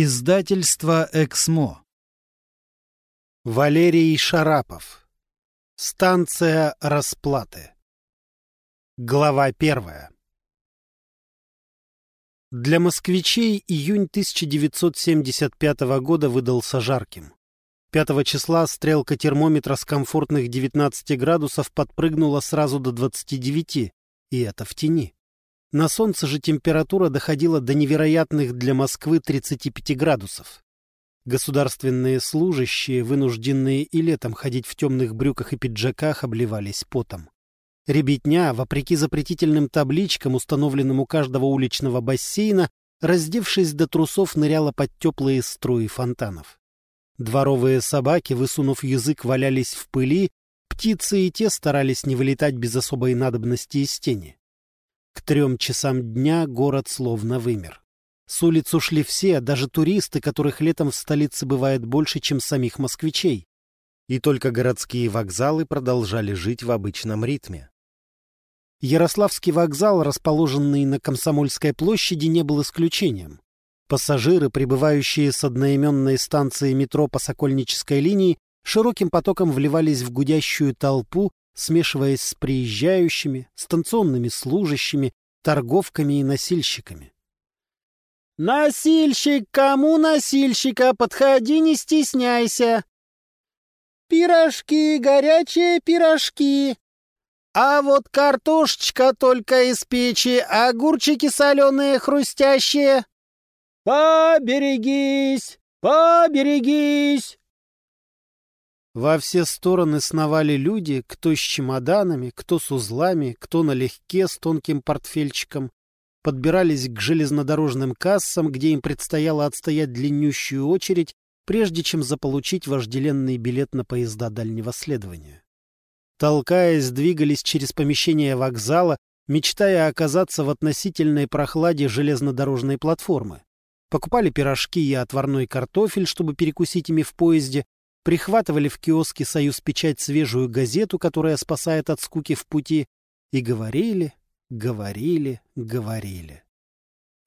Издательство «Эксмо». Валерий Шарапов. Станция расплаты. Глава первая. Для москвичей июнь 1975 года выдался жарким. 5 числа стрелка термометра с комфортных 19 градусов подпрыгнула сразу до 29, и это в тени. На солнце же температура доходила до невероятных для Москвы 35 градусов. Государственные служащие, вынужденные и летом ходить в темных брюках и пиджаках, обливались потом. Ребятня, вопреки запретительным табличкам, установленным у каждого уличного бассейна, раздевшись до трусов, ныряла под теплые струи фонтанов. Дворовые собаки, высунув язык, валялись в пыли, птицы и те старались не вылетать без особой надобности из тени. К трем часам дня город словно вымер. С улиц ушли все, даже туристы, которых летом в столице бывает больше, чем самих москвичей. И только городские вокзалы продолжали жить в обычном ритме. Ярославский вокзал, расположенный на Комсомольской площади, не был исключением. Пассажиры, прибывающие с одноименной станции метро по Сокольнической линии, широким потоком вливались в гудящую толпу, смешиваясь с приезжающими, станционными служащими, торговками и носильщиками. «Носильщик, кому носильщика? Подходи, не стесняйся!» «Пирожки, горячие пирожки!» «А вот картошечка только из печи, огурчики соленые, хрустящие!» «Поберегись! Поберегись!» Во все стороны сновали люди, кто с чемоданами, кто с узлами, кто налегке с тонким портфельчиком. Подбирались к железнодорожным кассам, где им предстояло отстоять длиннющую очередь, прежде чем заполучить вожделенный билет на поезда дальнего следования. Толкаясь, двигались через помещение вокзала, мечтая оказаться в относительной прохладе железнодорожной платформы. Покупали пирожки и отварной картофель, чтобы перекусить ими в поезде, прихватывали в киоске «Союз Печать» свежую газету, которая спасает от скуки в пути, и говорили, говорили, говорили.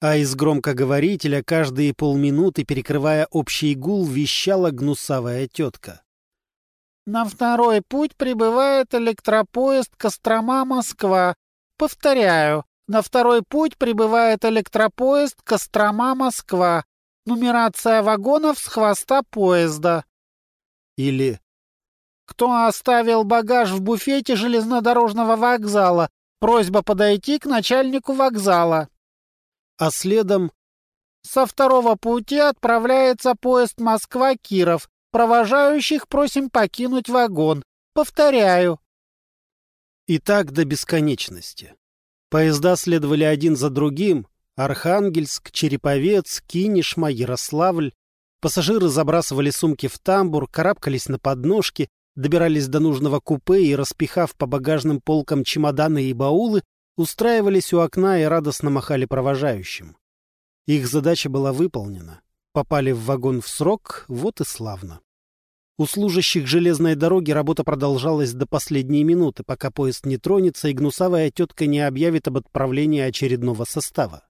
А из громкоговорителя каждые полминуты, перекрывая общий гул, вещала гнусавая тетка. «На второй путь прибывает электропоезд Кострома-Москва. Повторяю, на второй путь прибывает электропоезд Кострома-Москва. Нумерация вагонов с хвоста поезда. Или «Кто оставил багаж в буфете железнодорожного вокзала? Просьба подойти к начальнику вокзала». А следом «Со второго пути отправляется поезд Москва-Киров. Провожающих просим покинуть вагон. Повторяю». И так до бесконечности. Поезда следовали один за другим. Архангельск, Череповец, Кинешма, Ярославль. Пассажиры забрасывали сумки в тамбур, карабкались на подножки, добирались до нужного купе и, распихав по багажным полкам чемоданы и баулы, устраивались у окна и радостно махали провожающим. Их задача была выполнена. Попали в вагон в срок, вот и славно. У служащих железной дороги работа продолжалась до последней минуты, пока поезд не тронется и гнусавая тетка не объявит об отправлении очередного состава.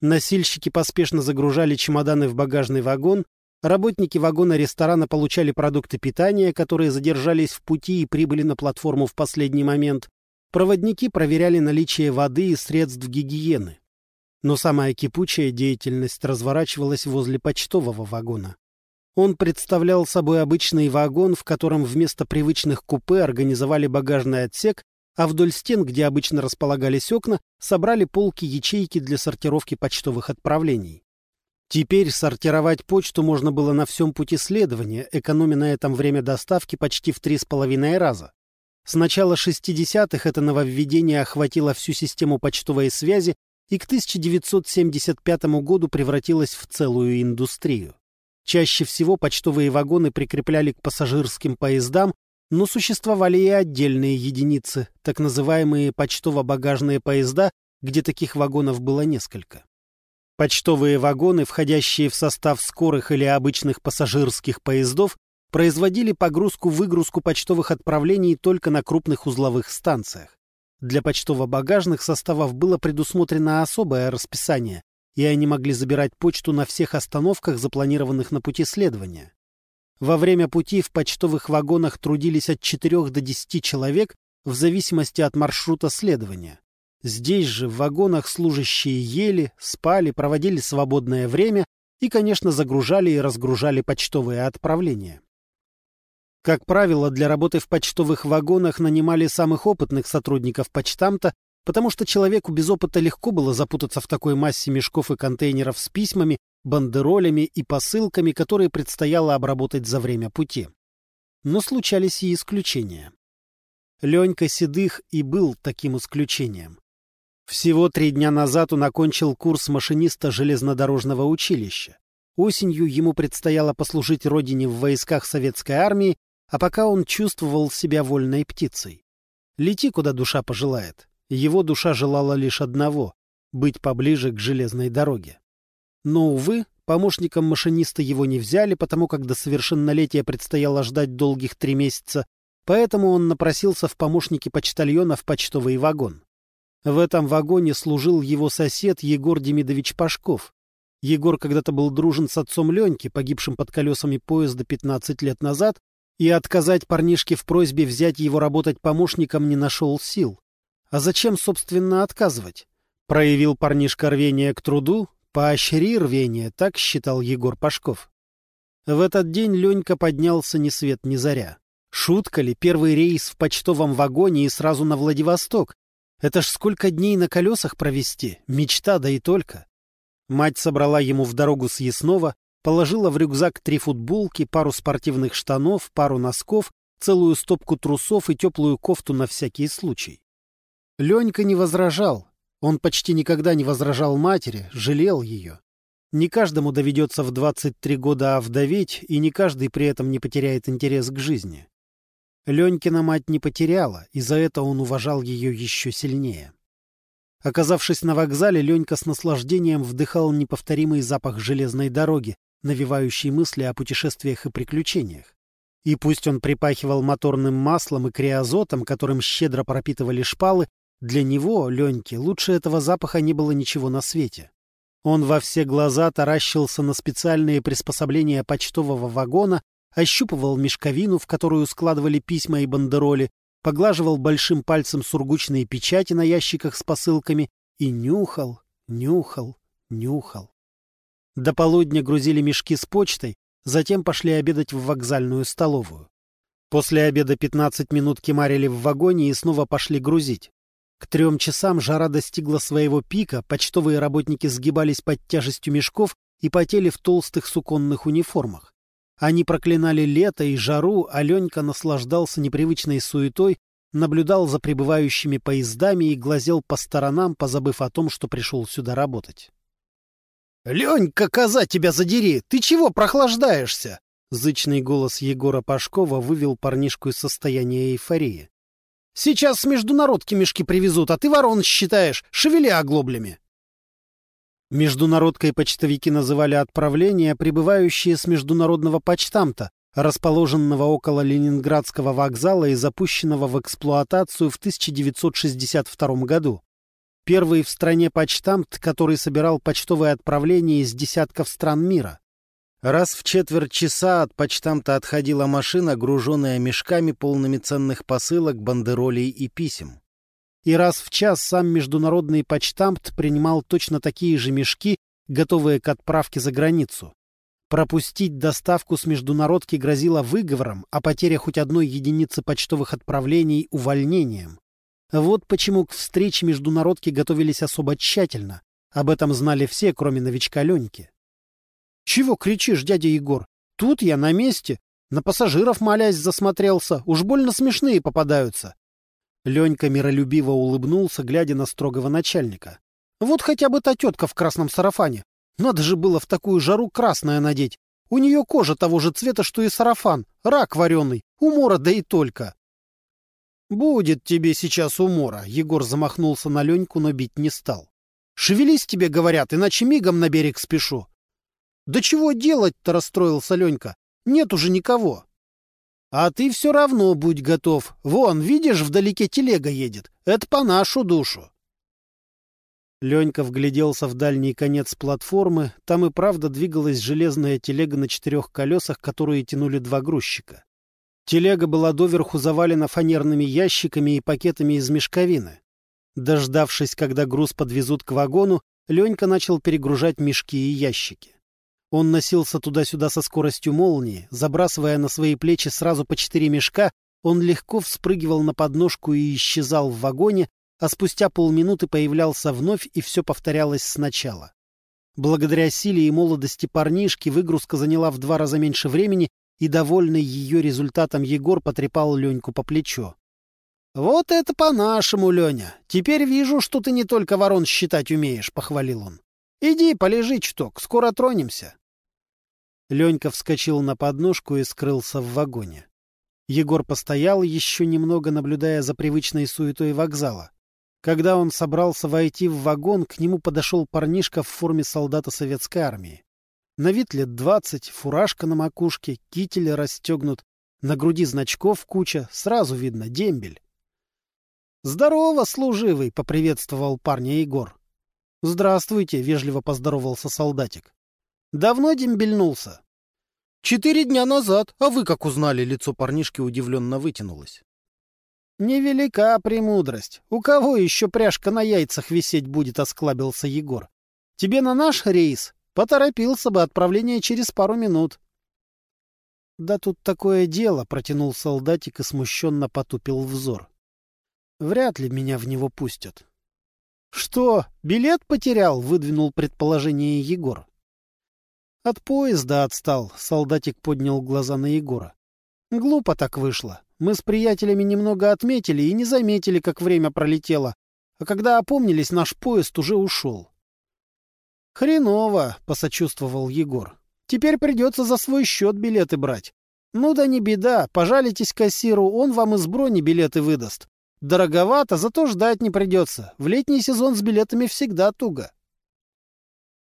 Носильщики поспешно загружали чемоданы в багажный вагон, работники вагона-ресторана получали продукты питания, которые задержались в пути и прибыли на платформу в последний момент. Проводники проверяли наличие воды и средств гигиены. Но самая кипучая деятельность разворачивалась возле почтового вагона. Он представлял собой обычный вагон, в котором вместо привычных купе организовали багажный отсек а вдоль стен, где обычно располагались окна, собрали полки-ячейки для сортировки почтовых отправлений. Теперь сортировать почту можно было на всем пути следования, экономя на этом время доставки почти в три с половиной раза. С начала 60-х это нововведение охватило всю систему почтовой связи и к 1975 году превратилось в целую индустрию. Чаще всего почтовые вагоны прикрепляли к пассажирским поездам, но существовали и отдельные единицы, так называемые почтово-багажные поезда, где таких вагонов было несколько. Почтовые вагоны, входящие в состав скорых или обычных пассажирских поездов, производили погрузку-выгрузку почтовых отправлений только на крупных узловых станциях. Для почтово-багажных составов было предусмотрено особое расписание, и они могли забирать почту на всех остановках, запланированных на пути следования. Во время пути в почтовых вагонах трудились от 4 до 10 человек в зависимости от маршрута следования. Здесь же в вагонах служащие ели, спали, проводили свободное время и, конечно, загружали и разгружали почтовые отправления. Как правило, для работы в почтовых вагонах нанимали самых опытных сотрудников почтамта, потому что человеку без опыта легко было запутаться в такой массе мешков и контейнеров с письмами, бандеролями и посылками, которые предстояло обработать за время пути. Но случались и исключения. Ленька Седых и был таким исключением. Всего три дня назад он окончил курс машиниста железнодорожного училища. Осенью ему предстояло послужить родине в войсках советской армии, а пока он чувствовал себя вольной птицей. Лети, куда душа пожелает. Его душа желала лишь одного — быть поближе к железной дороге. Но, увы, помощником машиниста его не взяли, потому как до совершеннолетия предстояло ждать долгих три месяца, поэтому он напросился в помощники почтальона в почтовый вагон. В этом вагоне служил его сосед Егор Демидович Пашков. Егор когда-то был дружен с отцом Леньки, погибшим под колесами поезда 15 лет назад, и отказать парнишке в просьбе взять его работать помощником не нашел сил. А зачем, собственно, отказывать? Проявил парнишка рвение к труду, поощри рвение, так считал Егор Пашков. В этот день Ленька поднялся ни свет ни заря. Шутка ли, первый рейс в почтовом вагоне и сразу на Владивосток? Это ж сколько дней на колесах провести, мечта да и только. Мать собрала ему в дорогу съестного, положила в рюкзак три футболки, пару спортивных штанов, пару носков, целую стопку трусов и теплую кофту на всякий случай. Ленька не возражал. Он почти никогда не возражал матери, жалел ее. Не каждому доведется в 23 года овдоветь, и не каждый при этом не потеряет интерес к жизни. Ленькина мать не потеряла, и за это он уважал ее еще сильнее. Оказавшись на вокзале, Ленька с наслаждением вдыхал неповторимый запах железной дороги, навевающий мысли о путешествиях и приключениях. И пусть он припахивал моторным маслом и криозотом, которым щедро пропитывали шпалы, для него, Леньки, лучше этого запаха не было ничего на свете. Он во все глаза таращился на специальные приспособления почтового вагона, ощупывал мешковину, в которую складывали письма и бандероли, поглаживал большим пальцем сургучные печати на ящиках с посылками и нюхал, нюхал, нюхал. До полудня грузили мешки с почтой, затем пошли обедать в вокзальную столовую. После обеда 15 минут кемарили в вагоне и снова пошли грузить. К трем часам жара достигла своего пика, почтовые работники сгибались под тяжестью мешков и потели в толстых суконных униформах. Они проклинали лето и жару, а Ленька наслаждался непривычной суетой, наблюдал за прибывающими поездами и глазел по сторонам, позабыв о том, что пришел сюда работать. — Ленька, коза тебя задери! Ты чего прохлаждаешься? Зычный голос Егора Пашкова вывел парнишку из состояния эйфории. Сейчас международки мешки привезут, а ты ворон считаешь, шевели оглоблями. Международкой почтовики называли отправления, прибывающие с международного почтамта, расположенного около Ленинградского вокзала и запущенного в эксплуатацию в 1962 году. Первый в стране почтамт, который собирал почтовые отправления из десятков стран мира. Раз в четверть часа от почтамта отходила машина, груженная мешками, полными ценных посылок, бандеролей и писем. И раз в час сам международный почтамт принимал точно такие же мешки, готовые к отправке за границу. Пропустить доставку с международки грозило выговором, а потеря хоть одной единицы почтовых отправлений — увольнением. Вот почему к встрече международки готовились особо тщательно. Об этом знали все, кроме новичка Леньки. — Чего кричишь, дядя Егор? Тут я на месте. На пассажиров, молясь, засмотрелся. Уж больно смешные попадаются. Ленька миролюбиво улыбнулся, глядя на строгого начальника. Вот хотя бы та тетка в красном сарафане. Надо же было в такую жару красное надеть. У нее кожа того же цвета, что и сарафан. Рак вареный. Умора да и только. «Будет тебе сейчас умора», — Егор замахнулся на Леньку, но бить не стал. «Шевелись тебе, говорят, иначе мигом на берег спешу. Да чего делать-то, расстроился Ленька. Нет уже никого. А ты все равно будь готов. Вон, видишь, вдалеке телега едет. Это по нашу душу. Ленька вгляделся в дальний конец платформы. Там и правда двигалась железная телега на четырех колесах, которые тянули два грузчика. Телега была доверху завалена фанерными ящиками и пакетами из мешковины. Дождавшись, когда груз подвезут к вагону, Ленька начал перегружать мешки и ящики. Он носился туда-сюда со скоростью молнии, забрасывая на свои плечи сразу по четыре мешка, он легко вспрыгивал на подножку и исчезал в вагоне, а спустя полминуты появлялся вновь, и все повторялось сначала. Благодаря силе и молодости парнишки выгрузка заняла в два раза меньше времени, и, довольный ее результатом, Егор потрепал Леньку по плечу. — Вот это по-нашему, Леня. Теперь вижу, что ты не только ворон считать умеешь, — похвалил он. — Иди, полежи чуток, скоро тронемся. Ленька вскочил на подножку и скрылся в вагоне. Егор постоял еще немного, наблюдая за привычной суетой вокзала. Когда он собрался войти в вагон, к нему подошел парнишка в форме солдата советской армии. На вид лет двадцать, фуражка на макушке, китель расстегнут, на груди значков куча, сразу видно дембель. «Здорово, служивый!» — поприветствовал парня Егор. «Здравствуйте!» — вежливо поздоровался солдатик. «Давно дембельнулся?» «Четыре дня назад. А вы как узнали?» Лицо парнишки удивленно вытянулось. «Невелика премудрость. У кого еще пряжка на яйцах висеть будет?» — осклабился Егор. «Тебе на наш рейс? Поторопился бы, отправление через пару минут». «Да тут такое дело», — протянул солдатик и смущенно потупил взор. «Вряд ли меня в него пустят». «Что, билет потерял?» — выдвинул предположение Егор. От поезда отстал, солдатик поднял глаза на Егора. Глупо так вышло. Мы с приятелями немного отметили и не заметили, как время пролетело. А когда опомнились, наш поезд уже ушел. «Хреново», — посочувствовал Егор. «Теперь придется за свой счет билеты брать. Ну да не беда, пожалитесь кассиру, он вам из брони билеты выдаст. Дороговато, зато ждать не придется. В летний сезон с билетами всегда туго».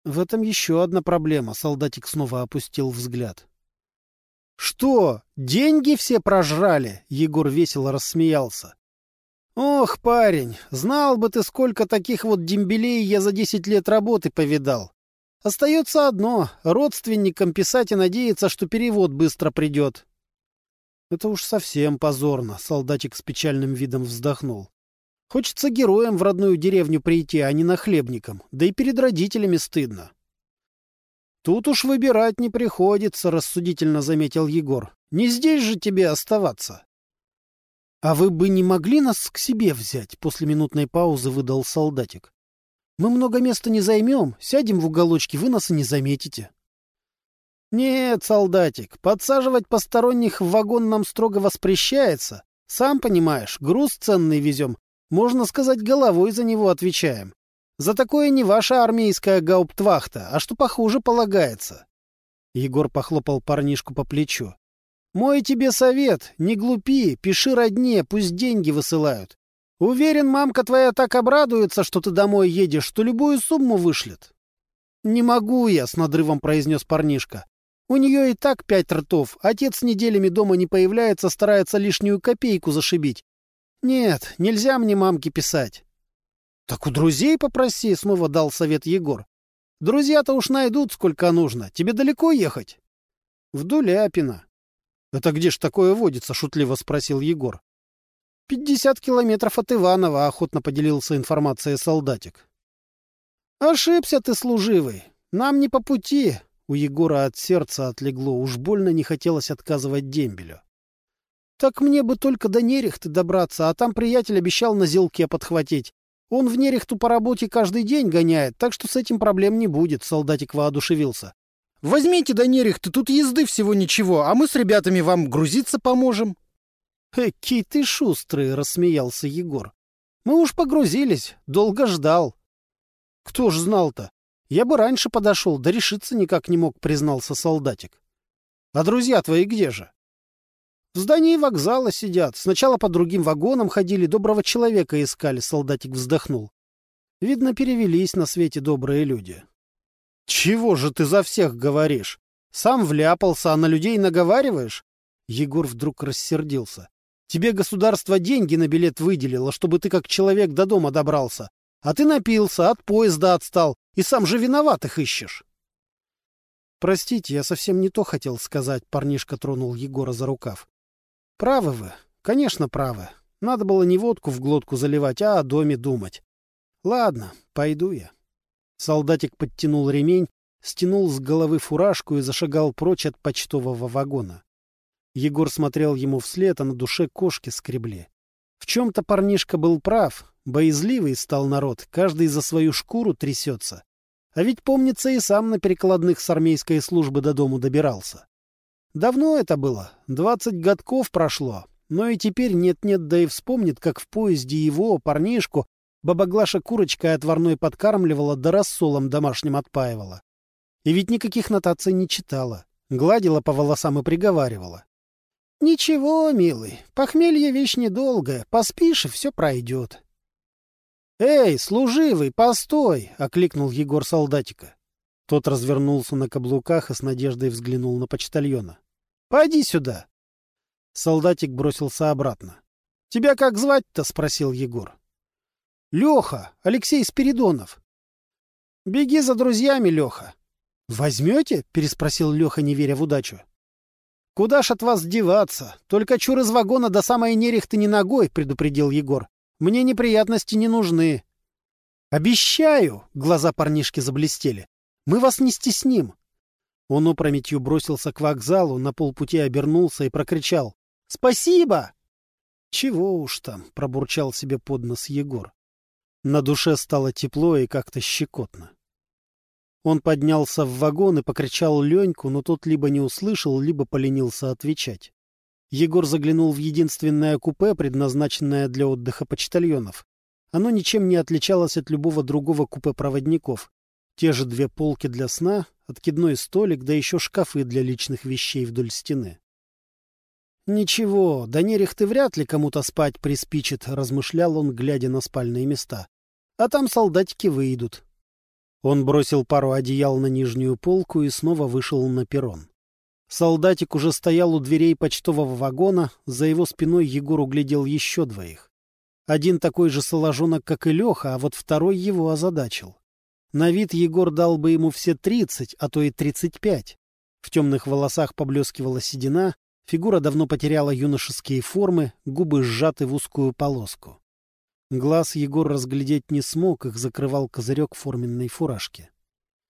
В этом еще одна проблема. Солдатик снова опустил взгляд. «Что, деньги все прожрали?» — Егор весело рассмеялся. «Ох, парень, знал бы ты, сколько таких вот дембелей я за десять лет работы повидал. Остается одно — родственникам писать и надеяться, что перевод быстро придет». «Это уж совсем позорно», — солдатик с печальным видом вздохнул. Хочется героем в родную деревню прийти, а не нахлебником. Да и перед родителями стыдно. Тут уж выбирать не приходится, рассудительно заметил Егор. Не здесь же тебе оставаться. А вы бы не могли нас к себе взять? После минутной паузы выдал солдатик. Мы много места не займем, сядем в уголочке, вы нас и не заметите. Нет, солдатик, подсаживать посторонних в вагон нам строго воспрещается. Сам понимаешь, груз ценный везем, можно сказать, головой за него отвечаем. За такое не ваша армейская гауптвахта, а что похуже полагается. Егор похлопал парнишку по плечу. Мой тебе совет, не глупи, пиши родне, пусть деньги высылают. Уверен, мамка твоя так обрадуется, что ты домой едешь, что любую сумму вышлет. Не могу я, с надрывом произнес парнишка. У нее и так пять ртов. Отец неделями дома не появляется, старается лишнюю копейку зашибить. «Нет, нельзя мне мамке писать». «Так у друзей попроси», — снова дал совет Егор. «Друзья-то уж найдут, сколько нужно. Тебе далеко ехать?» «В Дуляпино». «Это где ж такое водится?» — шутливо спросил Егор. «Пятьдесят километров от Иванова», — охотно поделился информацией солдатик. «Ошибся ты, служивый. Нам не по пути». У Егора от сердца отлегло. Уж больно не хотелось отказывать дембелю. Так мне бы только до Нерехты добраться, а там приятель обещал на зелке подхватить. Он в Нерехту по работе каждый день гоняет, так что с этим проблем не будет, — солдатик воодушевился. — Возьмите до Нерехты, тут езды всего ничего, а мы с ребятами вам грузиться поможем. — Эки ты шустрый, — рассмеялся Егор. — Мы уж погрузились, долго ждал. — Кто ж знал-то? Я бы раньше подошел, да решиться никак не мог, — признался солдатик. — А друзья твои где же? В здании вокзала сидят. Сначала по другим вагонам ходили, доброго человека искали, солдатик вздохнул. Видно, перевелись на свете добрые люди. Чего же ты за всех говоришь? Сам вляпался, а на людей наговариваешь? Егор вдруг рассердился. Тебе государство деньги на билет выделило, чтобы ты как человек до дома добрался. А ты напился, от поезда отстал, и сам же виноватых ищешь. Простите, я совсем не то хотел сказать, парнишка тронул Егора за рукав. Правы вы, конечно, правы. Надо было не водку в глотку заливать, а о доме думать. Ладно, пойду я. Солдатик подтянул ремень, стянул с головы фуражку и зашагал прочь от почтового вагона. Егор смотрел ему вслед, а на душе кошки скребли. В чем-то парнишка был прав, боязливый стал народ, каждый за свою шкуру трясется. А ведь, помнится, и сам на перекладных с армейской службы до дому добирался. Давно это было, двадцать годков прошло, но и теперь нет-нет, да и вспомнит, как в поезде его, парнишку, баба Глаша курочкой отварной подкармливала, да рассолом домашним отпаивала. И ведь никаких нотаций не читала, гладила по волосам и приговаривала. «Ничего, милый, похмелье вещь недолгая, поспишь, и все пройдет». «Эй, служивый, постой!» — окликнул Егор солдатика. Тот развернулся на каблуках и с надеждой взглянул на почтальона. «Пойди сюда!» Солдатик бросился обратно. «Тебя как звать-то?» — спросил Егор. «Леха, Алексей Спиридонов». «Беги за друзьями, Леха». «Возьмете?» — переспросил Леха, не веря в удачу. «Куда ж от вас деваться? Только чур из вагона до самой нерехты не ногой», — предупредил Егор. «Мне неприятности не нужны». «Обещаю!» — глаза парнишки заблестели. «Мы вас не стесним». Он опрометью бросился к вокзалу, на полпути обернулся и прокричал. Спасибо! Чего уж там, пробурчал себе под нос Егор. На душе стало тепло и как-то щекотно. Он поднялся в вагон и покричал Леньку, но тот либо не услышал, либо поленился отвечать. Егор заглянул в единственное купе, предназначенное для отдыха почтальонов. Оно ничем не отличалось от любого другого купе проводников. Те же две полки для сна, откидной столик, да еще шкафы для личных вещей вдоль стены. «Ничего, до нерехты вряд ли кому-то спать приспичит», — размышлял он, глядя на спальные места. «А там солдатики выйдут». Он бросил пару одеял на нижнюю полку и снова вышел на перрон. Солдатик уже стоял у дверей почтового вагона, за его спиной Егор углядел еще двоих. Один такой же соложонок, как и Леха, а вот второй его озадачил. На вид Егор дал бы ему все тридцать, а то и тридцать пять. В темных волосах поблескивала седина, Фигура давно потеряла юношеские формы, губы сжаты в узкую полоску. Глаз Егор разглядеть не смог, их закрывал козырек форменной фуражки.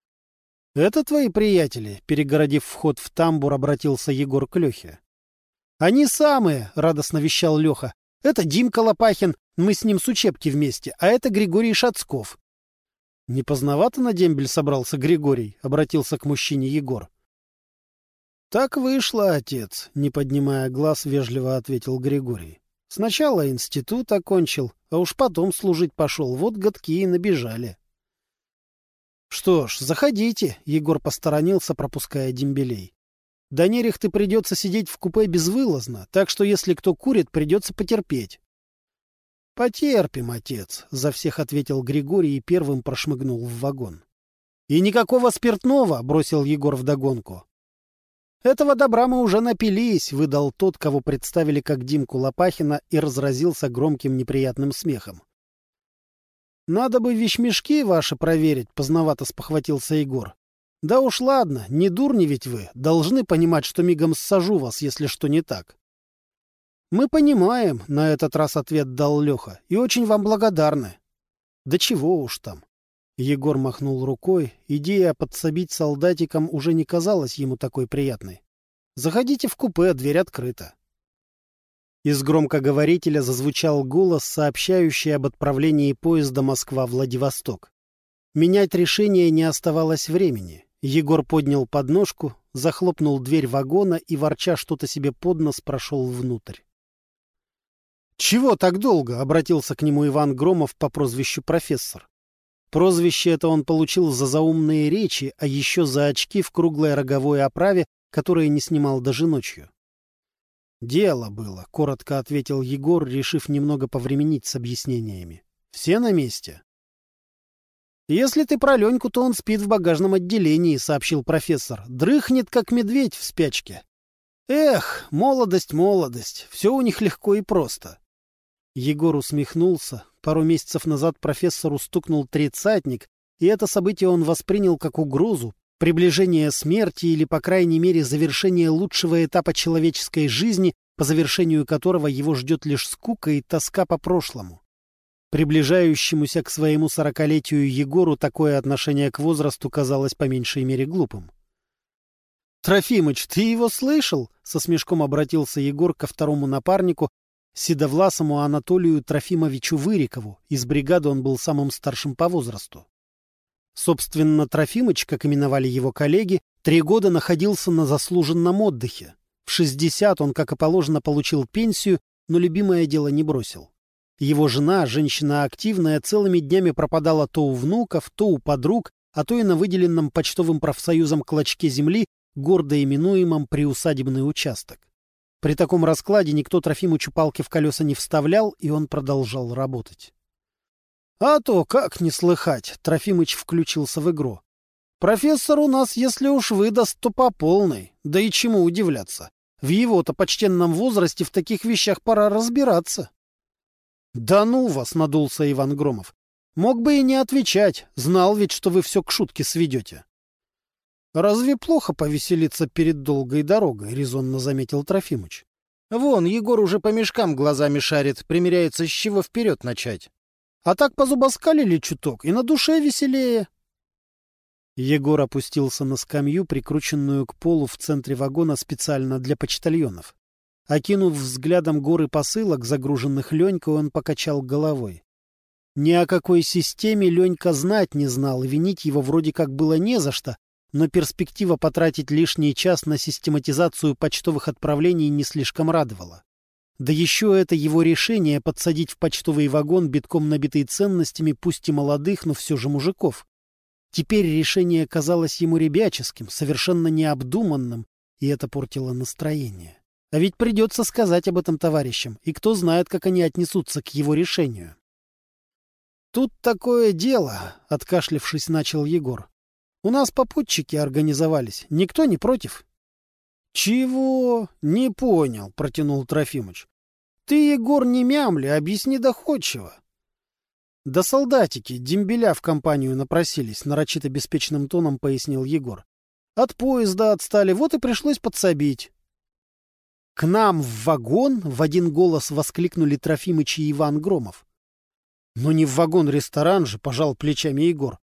— Это твои приятели? — перегородив вход в тамбур, обратился Егор к Лехе. — Они самые! — радостно вещал Леха. — Это Димка Лопахин, мы с ним с учебки вместе, а это Григорий Шацков. — Не поздновато на дембель собрался Григорий? — обратился к мужчине Егор. «Так вышло, отец», — не поднимая глаз, вежливо ответил Григорий. «Сначала институт окончил, а уж потом служить пошел. Вот годки и набежали». «Что ж, заходите», — Егор посторонился, пропуская дембелей. «До нерехты придется сидеть в купе безвылазно, так что если кто курит, придется потерпеть». «Потерпим, отец», — за всех ответил Григорий и первым прошмыгнул в вагон. «И никакого спиртного», — бросил Егор вдогонку. «Этого добра мы уже напились», — выдал тот, кого представили как Димку Лопахина, и разразился громким неприятным смехом. «Надо бы вещмешки ваши проверить», — поздновато спохватился Егор. «Да уж ладно, не дурни ведь вы, должны понимать, что мигом ссажу вас, если что не так». «Мы понимаем», — на этот раз ответ дал Леха, — «и очень вам благодарны». «Да чего уж там». Егор махнул рукой. Идея подсобить солдатикам уже не казалась ему такой приятной. «Заходите в купе, дверь открыта». Из громкоговорителя зазвучал голос, сообщающий об отправлении поезда Москва-Владивосток. Менять решение не оставалось времени. Егор поднял подножку, захлопнул дверь вагона и, ворча что-то себе под нос, прошел внутрь. «Чего так долго?» — обратился к нему Иван Громов по прозвищу профессор. Прозвище это он получил за заумные речи, а еще за очки в круглой роговой оправе, которые не снимал даже ночью. «Дело было», — коротко ответил Егор, решив немного повременить с объяснениями. «Все на месте?» «Если ты про Леньку, то он спит в багажном отделении», — сообщил профессор. «Дрыхнет, как медведь в спячке». «Эх, молодость, молодость, все у них легко и просто». Егор усмехнулся. Пару месяцев назад профессору стукнул тридцатник, и это событие он воспринял как угрозу, приближение смерти или, по крайней мере, завершение лучшего этапа человеческой жизни, по завершению которого его ждет лишь скука и тоска по прошлому. Приближающемуся к своему сорокалетию Егору такое отношение к возрасту казалось по меньшей мере глупым. «Трофимыч, ты его слышал?» — со смешком обратился Егор ко второму напарнику, седовласому Анатолию Трофимовичу Вырикову. Из бригады он был самым старшим по возрасту. Собственно, Трофимыч, как именовали его коллеги, три года находился на заслуженном отдыхе. В 60 он, как и положено, получил пенсию, но любимое дело не бросил. Его жена, женщина активная, целыми днями пропадала то у внуков, то у подруг, а то и на выделенном почтовым профсоюзом клочке земли, гордо именуемом приусадебный участок. При таком раскладе никто Трофимычу палки в колеса не вставлял, и он продолжал работать. А то как не слыхать, Трофимыч включился в игру. Профессор у нас, если уж выдаст, то по полной. Да и чему удивляться. В его-то почтенном возрасте в таких вещах пора разбираться. Да ну вас, надулся Иван Громов. Мог бы и не отвечать, знал ведь, что вы все к шутке сведете. Разве плохо повеселиться перед долгой дорогой, резонно заметил Трофимыч. Вон, Егор уже по мешкам глазами шарит, примеряется, с чего вперед начать. А так позубоскалили чуток, и на душе веселее. Егор опустился на скамью, прикрученную к полу в центре вагона специально для почтальонов. Окинув взглядом горы посылок, загруженных Ленькой, он покачал головой. Ни о какой системе Ленька знать не знал, и винить его вроде как было не за что, но перспектива потратить лишний час на систематизацию почтовых отправлений не слишком радовала. Да еще это его решение подсадить в почтовый вагон битком набитый ценностями, пусть и молодых, но все же мужиков. Теперь решение казалось ему ребяческим, совершенно необдуманным, и это портило настроение. А ведь придется сказать об этом товарищам, и кто знает, как они отнесутся к его решению. «Тут такое дело», — откашлившись, начал Егор. «У нас попутчики организовались. Никто не против?» «Чего? Не понял», — протянул Трофимыч. «Ты, Егор, не мямли, объясни доходчиво». «Да солдатики, дембеля в компанию напросились», — нарочито беспечным тоном пояснил Егор. «От поезда отстали, вот и пришлось подсобить». «К нам в вагон!» — в один голос воскликнули Трофимыч и Иван Громов. «Ну не в вагон-ресторан же», — пожал плечами Егор.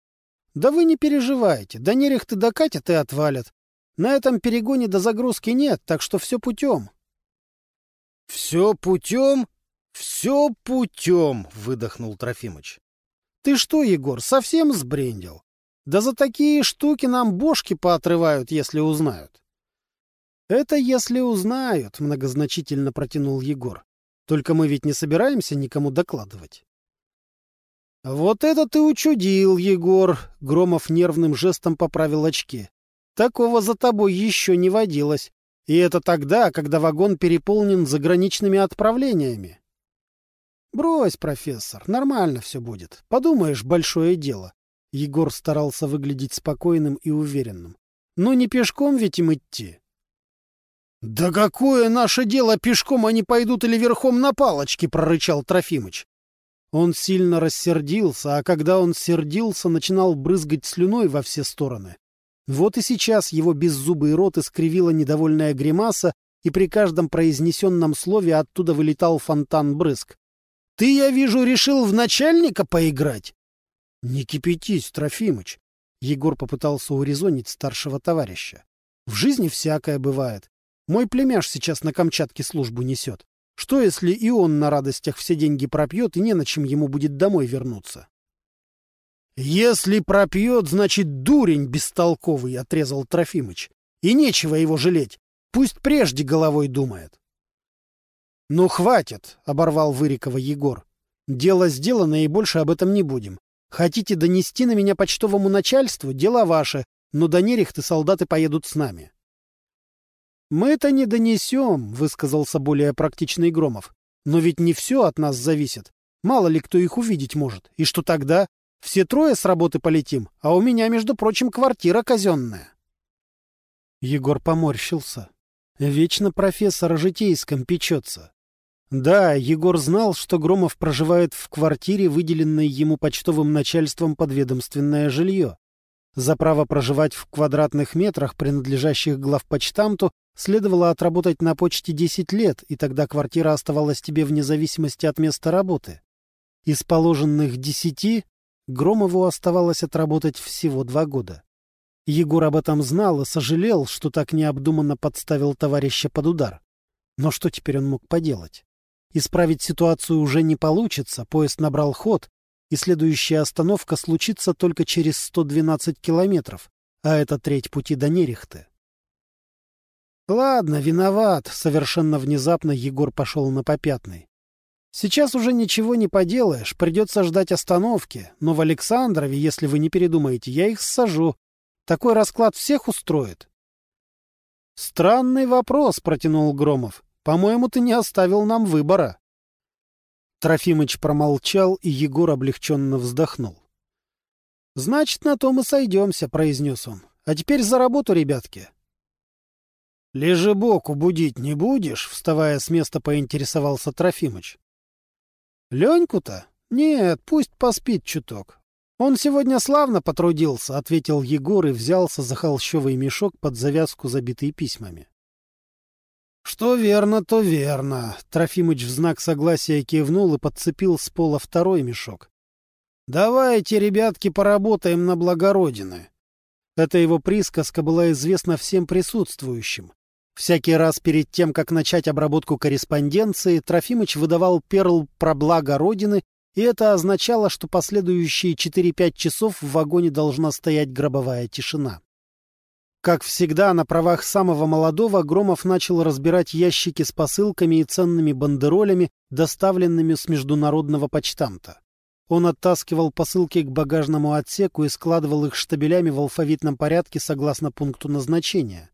«Да вы не переживайте, до нерехты докатят и отвалят. На этом перегоне до загрузки нет, так что все путем. — Все путем? Все путем, — выдохнул Трофимыч. — Ты что, Егор, совсем сбрендил? Да за такие штуки нам бошки поотрывают, если узнают. — Это если узнают, — многозначительно протянул Егор. — Только мы ведь не собираемся никому докладывать. — Вот это ты учудил, Егор! — Громов нервным жестом поправил очки. Такого за тобой еще не водилось. И это тогда, когда вагон переполнен заграничными отправлениями. Брось, профессор, нормально все будет. Подумаешь, большое дело. Егор старался выглядеть спокойным и уверенным. Но не пешком ведь им идти. «Да какое наше дело, пешком они пойдут или верхом на палочке!» — прорычал Трофимыч. Он сильно рассердился, а когда он сердился, начинал брызгать слюной во все стороны. Вот и сейчас его беззубый рот искривила недовольная гримаса, и при каждом произнесенном слове оттуда вылетал фонтан брызг. — Ты, я вижу, решил в начальника поиграть? — Не кипятись, Трофимыч. Егор попытался урезонить старшего товарища. — В жизни всякое бывает. Мой племяш сейчас на Камчатке службу несет. Что, если и он на радостях все деньги пропьет, и не на чем ему будет домой вернуться? «Если пропьет, значит, дурень бестолковый», — отрезал Трофимыч. «И нечего его жалеть. Пусть прежде головой думает». «Ну, хватит», — оборвал Вырикова Егор. «Дело сделано, и больше об этом не будем. Хотите донести на меня почтовому начальству? Дело ваше, но до Нерехты солдаты поедут с нами». «Мы-то не донесем», — высказался более практичный Громов. «Но ведь не все от нас зависит. Мало ли кто их увидеть может. И что тогда? Все трое с работы полетим, а у меня, между прочим, квартира казенная. Егор поморщился. Вечно профессор о житейском печется. Да, Егор знал, что Громов проживает в квартире, выделенной ему почтовым начальством подведомственное жилье. За право проживать в квадратных метрах, принадлежащих главпочтамту, следовало отработать на почте 10 лет, и тогда квартира оставалась тебе вне зависимости от места работы. Из положенных 10 Громову оставалось отработать всего два года. Егор об этом знал и сожалел, что так необдуманно подставил товарища под удар. Но что теперь он мог поделать? Исправить ситуацию уже не получится, поезд набрал ход, и следующая остановка случится только через 112 километров, а это треть пути до Нерехты. Ладно, виноват, совершенно внезапно Егор пошел на попятный. Сейчас уже ничего не поделаешь, придется ждать остановки, но в Александрове, если вы не передумаете, я их сажу. Такой расклад всех устроит. Странный вопрос, протянул Громов. По-моему, ты не оставил нам выбора. Трофимыч промолчал, и Егор облегченно вздохнул. «Значит, на том и сойдемся», — произнес он. «А теперь за работу, ребятки». «Лежебоку будить не будешь?» — вставая с места, поинтересовался Трофимыч. «Леньку-то? Нет, пусть поспит чуток. Он сегодня славно потрудился», — ответил Егор и взялся за холщовый мешок под завязку, забитый письмами. «Что верно, то верно», — Трофимыч в знак согласия кивнул и подцепил с пола второй мешок. «Давайте, ребятки, поработаем на благородины». Эта его присказка была известна всем присутствующим. Всякий раз перед тем, как начать обработку корреспонденции, Трофимыч выдавал перл про благо Родины, и это означало, что последующие 4-5 часов в вагоне должна стоять гробовая тишина. Как всегда, на правах самого молодого Громов начал разбирать ящики с посылками и ценными бандеролями, доставленными с международного почтамта. Он оттаскивал посылки к багажному отсеку и складывал их штабелями в алфавитном порядке согласно пункту назначения.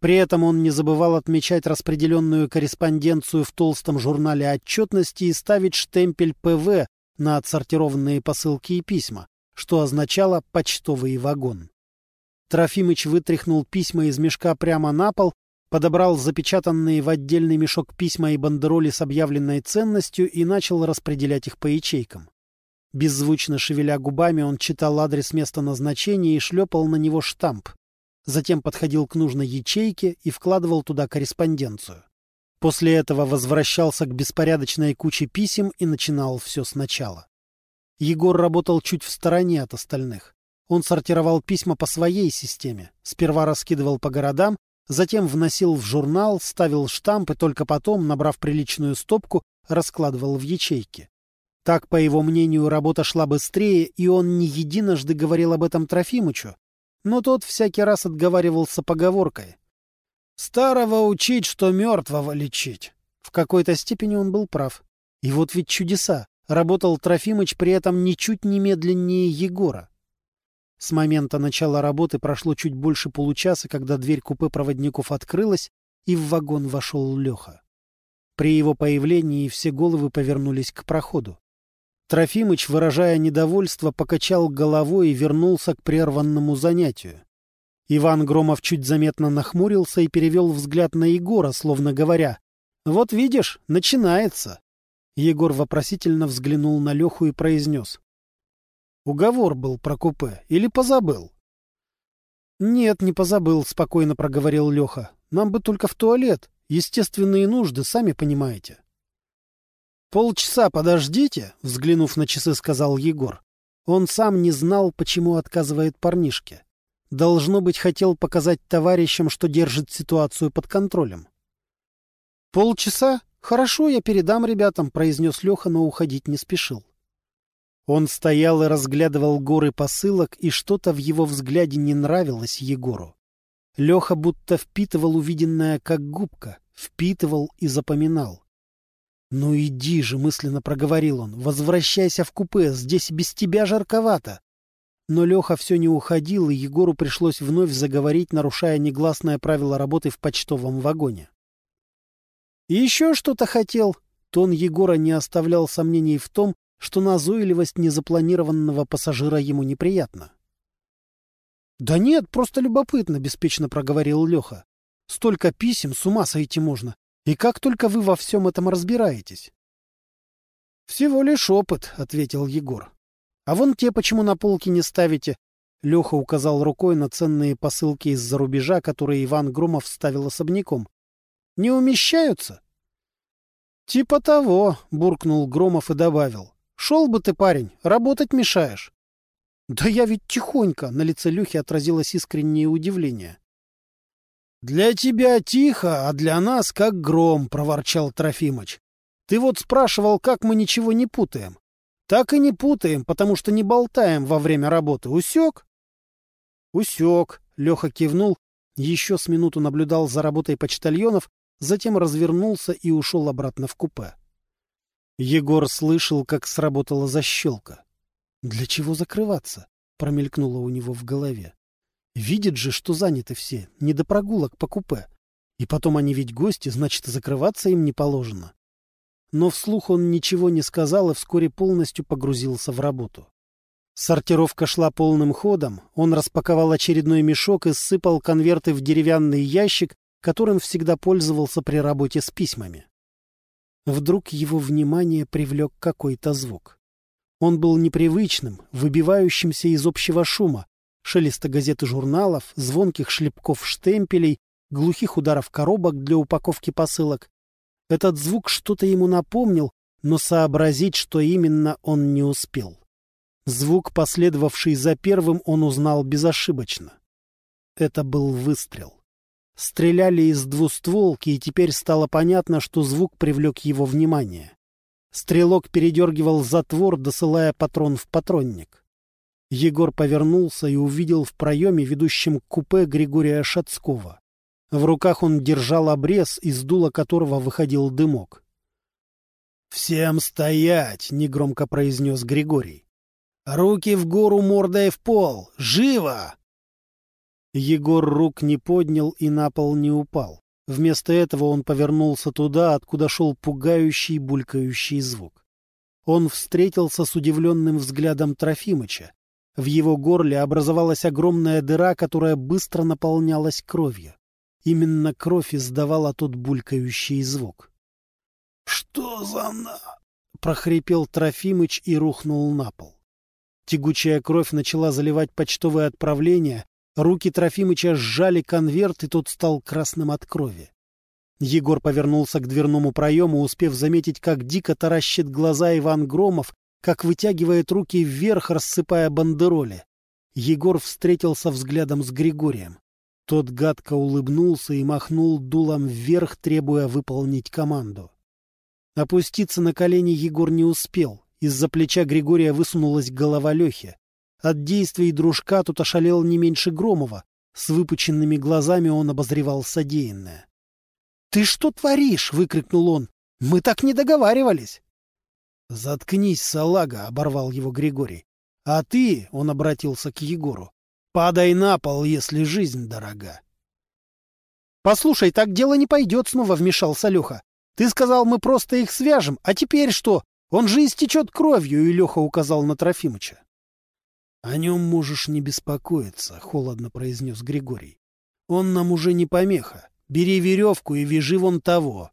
При этом он не забывал отмечать распределенную корреспонденцию в толстом журнале отчетности и ставить штемпель ПВ на отсортированные посылки и письма, что означало «почтовый вагон». Трофимыч вытряхнул письма из мешка прямо на пол, подобрал запечатанные в отдельный мешок письма и бандероли с объявленной ценностью и начал распределять их по ячейкам. Беззвучно шевеля губами, он читал адрес места назначения и шлепал на него штамп. Затем подходил к нужной ячейке и вкладывал туда корреспонденцию. После этого возвращался к беспорядочной куче писем и начинал все сначала. Егор работал чуть в стороне от остальных. Он сортировал письма по своей системе. Сперва раскидывал по городам, затем вносил в журнал, ставил штамп и только потом, набрав приличную стопку, раскладывал в ячейки. Так, по его мнению, работа шла быстрее, и он не единожды говорил об этом Трофимычу, но тот всякий раз отговаривался поговоркой. «Старого учить, что мертвого лечить». В какой-то степени он был прав. И вот ведь чудеса. Работал Трофимыч при этом ничуть не медленнее Егора. С момента начала работы прошло чуть больше получаса, когда дверь купе проводников открылась, и в вагон вошел Леха. При его появлении все головы повернулись к проходу. Трофимыч, выражая недовольство, покачал головой и вернулся к прерванному занятию. Иван Громов чуть заметно нахмурился и перевел взгляд на Егора, словно говоря, «Вот видишь, начинается». Егор вопросительно взглянул на Леху и произнес, Уговор был про купе. Или позабыл? Нет, не позабыл, спокойно проговорил Леха. Нам бы только в туалет. Естественные нужды, сами понимаете. Полчаса подождите, взглянув на часы, сказал Егор. Он сам не знал, почему отказывает парнишке. Должно быть, хотел показать товарищам, что держит ситуацию под контролем. «Полчаса? Хорошо, я передам ребятам», — произнес Леха, но уходить не спешил. Он стоял и разглядывал горы посылок, и что-то в его взгляде не нравилось Егору. Леха будто впитывал увиденное как губка, впитывал и запоминал. «Ну иди же», — мысленно проговорил он, — «возвращайся в купе, здесь без тебя жарковато». Но Леха все не уходил, и Егору пришлось вновь заговорить, нарушая негласное правило работы в почтовом вагоне. «И еще что-то хотел?» Тон Егора не оставлял сомнений в том, что назойливость незапланированного пассажира ему неприятна. «Да нет, просто любопытно», — беспечно проговорил Леха. «Столько писем, с ума сойти можно. И как только вы во всем этом разбираетесь? — Всего лишь опыт, — ответил Егор. — А вон те почему на полке не ставите? Леха указал рукой на ценные посылки из-за рубежа, которые Иван Громов ставил особняком. — Не умещаются? — Типа того, — буркнул Громов и добавил. — Шел бы ты, парень, работать мешаешь. — Да я ведь тихонько, — на лице Лехи отразилось искреннее удивление. — Для тебя тихо, а для нас как гром, — проворчал Трофимыч. — Ты вот спрашивал, как мы ничего не путаем. Так и не путаем, потому что не болтаем во время работы. Усек? Усек. Леха кивнул, еще с минуту наблюдал за работой почтальонов, затем развернулся и ушел обратно в купе. Егор слышал, как сработала защелка. «Для чего закрываться?» — промелькнуло у него в голове. «Видит же, что заняты все, не до прогулок по купе. И потом они ведь гости, значит, закрываться им не положено». Но вслух он ничего не сказал и вскоре полностью погрузился в работу. Сортировка шла полным ходом, он распаковал очередной мешок и сыпал конверты в деревянный ящик, которым всегда пользовался при работе с письмами. Вдруг его внимание привлек какой-то звук. Он был непривычным, выбивающимся из общего шума, шелеста газет и журналов, звонких шлепков штемпелей, глухих ударов коробок для упаковки посылок. Этот звук что-то ему напомнил, но сообразить, что именно, он не успел. Звук, последовавший за первым, он узнал безошибочно. Это был выстрел. Стреляли из двустволки, и теперь стало понятно, что звук привлек его внимание. Стрелок передергивал затвор, досылая патрон в патронник. Егор повернулся и увидел в проеме, ведущем к купе, Григория Шацкова. В руках он держал обрез, из дула которого выходил дымок. «Всем стоять!» — негромко произнес Григорий. Руки в гору мордой в пол! Живо!» Егор рук не поднял и на пол не упал. Вместо этого он повернулся туда, откуда шел пугающий булькающий звук. Он встретился с удивленным взглядом Трофимыча. В его горле образовалась огромная дыра, которая быстро наполнялась кровью. Именно кровь издавала тот булькающий звук. — Что за на... — прохрипел Трофимыч и рухнул на пол. Тягучая кровь начала заливать почтовые отправления, руки Трофимыча сжали конверт, и тот стал красным от крови. Егор повернулся к дверному проему, успев заметить, как дико таращит глаза Иван Громов, как вытягивает руки вверх, рассыпая бандероли. Егор встретился взглядом с Григорием. Тот гадко улыбнулся и махнул дулом вверх, требуя выполнить команду. Опуститься на колени Егор не успел. Из-за плеча Григория высунулась голова Лехи. От действий дружка тут ошалел не меньше Громова. С выпученными глазами он обозревал содеянное. — Ты что творишь? — выкрикнул он. — Мы так не договаривались. — Заткнись, салага! — оборвал его Григорий. — А ты, — он обратился к Егору, — падай на пол, если жизнь дорога. — Послушай, так дело не пойдет, — снова вмешался Леха. — Ты сказал, мы просто их свяжем, а теперь что? Он же истечет кровью, и Леха указал на Трофимыча. — О нем можешь не беспокоиться, — холодно произнес Григорий. — Он нам уже не помеха. Бери веревку и вяжи вон того.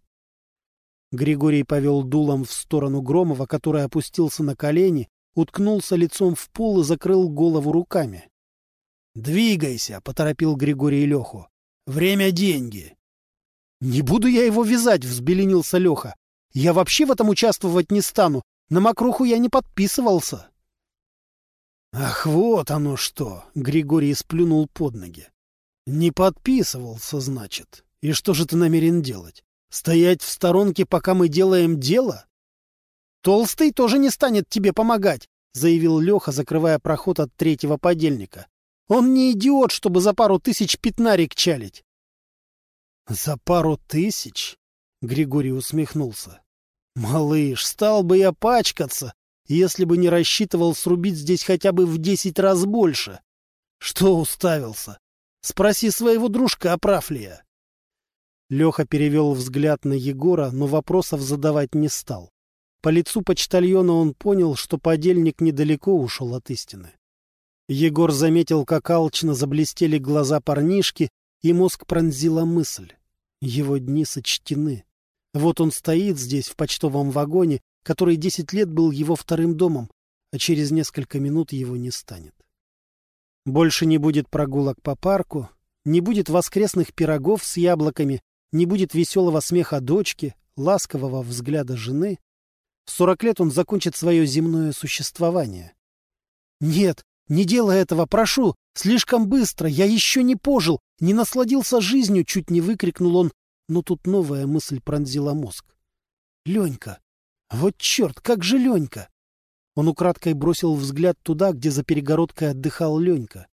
Григорий повел дулом в сторону Громова, который опустился на колени, уткнулся лицом в пол и закрыл голову руками. — Двигайся, — поторопил Григорий Леху. — Время — деньги. — Не буду я его вязать, — взбеленился Леха. Я вообще в этом участвовать не стану. На мокруху я не подписывался. Ах, вот оно что! Григорий сплюнул под ноги. Не подписывался, значит. И что же ты намерен делать? Стоять в сторонке, пока мы делаем дело? Толстый тоже не станет тебе помогать, заявил Леха, закрывая проход от третьего подельника. Он не идиот, чтобы за пару тысяч пятнарик чалить. За пару тысяч? Григорий усмехнулся. «Малыш, стал бы я пачкаться, если бы не рассчитывал срубить здесь хотя бы в десять раз больше. Что уставился? Спроси своего дружка, прав ли я?» Леха перевел взгляд на Егора, но вопросов задавать не стал. По лицу почтальона он понял, что подельник недалеко ушел от истины. Егор заметил, как алчно заблестели глаза парнишки, и мозг пронзила мысль. Его дни сочтены. Вот он стоит здесь, в почтовом вагоне, который десять лет был его вторым домом, а через несколько минут его не станет. Больше не будет прогулок по парку, не будет воскресных пирогов с яблоками, не будет веселого смеха дочки, ласкового взгляда жены. В сорок лет он закончит свое земное существование. Нет, не делай этого, прошу, слишком быстро, я еще не пожил, не насладился жизнью, чуть не выкрикнул он, но тут новая мысль пронзила мозг. Ленька! Вот черт, как же Ленька! Он украдкой бросил взгляд туда, где за перегородкой отдыхал Ленька.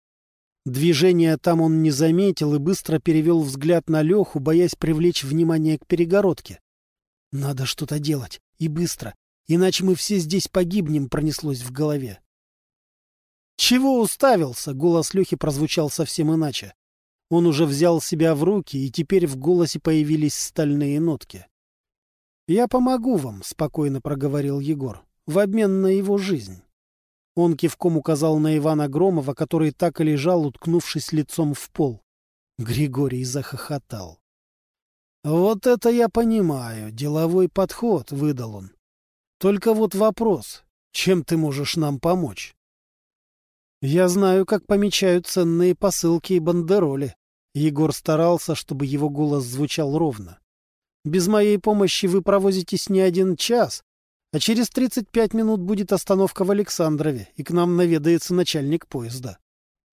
Движения там он не заметил и быстро перевел взгляд на Леху, боясь привлечь внимание к перегородке. «Надо что-то делать, и быстро, иначе мы все здесь погибнем», — пронеслось в голове. «Чего уставился?» — голос Лехи прозвучал совсем иначе. Он уже взял себя в руки, и теперь в голосе появились стальные нотки. «Я помогу вам», — спокойно проговорил Егор в обмен на его жизнь. Он кивком указал на Ивана Громова, который так и лежал, уткнувшись лицом в пол. Григорий захохотал. «Вот это я понимаю, деловой подход», — выдал он. «Только вот вопрос, чем ты можешь нам помочь?» «Я знаю, как помечают ценные посылки и бандероли». Егор старался, чтобы его голос звучал ровно. «Без моей помощи вы провозитесь не один час, а через 35 минут будет остановка в Александрове, и к нам наведается начальник поезда.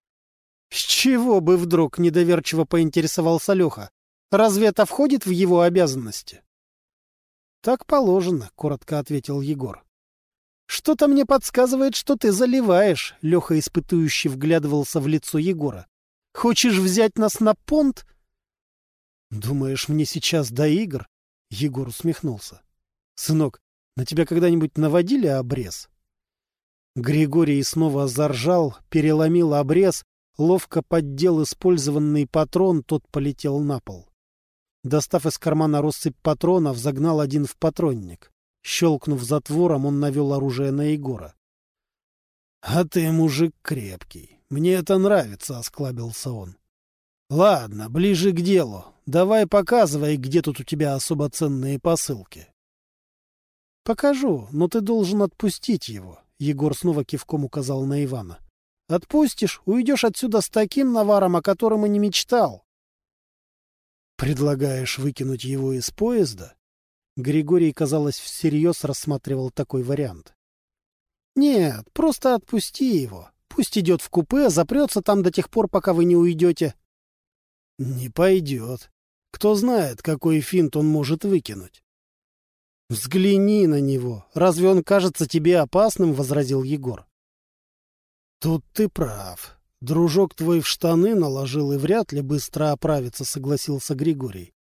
— С чего бы вдруг недоверчиво поинтересовался Леха? Разве это входит в его обязанности? — Так положено, — коротко ответил Егор. — Что-то мне подсказывает, что ты заливаешь, — Леха испытующе вглядывался в лицо Егора. — Хочешь взять нас на понт? — Думаешь, мне сейчас до игр? — Егор усмехнулся. — Сынок, на тебя когда-нибудь наводили обрез? Григорий снова заржал, переломил обрез, ловко поддел использованный патрон, тот полетел на пол. Достав из кармана россыпь патронов, загнал один в патронник. Щелкнув затвором, он навел оружие на Егора. — А ты мужик крепкий. Мне это нравится, — осклабился он. — Ладно, ближе к делу. Давай показывай, где тут у тебя особо ценные посылки. «Покажу, но ты должен отпустить его», — Егор снова кивком указал на Ивана. «Отпустишь, уйдешь отсюда с таким наваром, о котором и не мечтал». «Предлагаешь выкинуть его из поезда?» Григорий, казалось, всерьез рассматривал такой вариант. «Нет, просто отпусти его. Пусть идет в купе, запрется там до тех пор, пока вы не уйдете». «Не пойдет. Кто знает, какой финт он может выкинуть. «Взгляни на него. Разве он кажется тебе опасным?» — возразил Егор. «Тут ты прав. Дружок твой в штаны наложил и вряд ли быстро оправится», — согласился Григорий.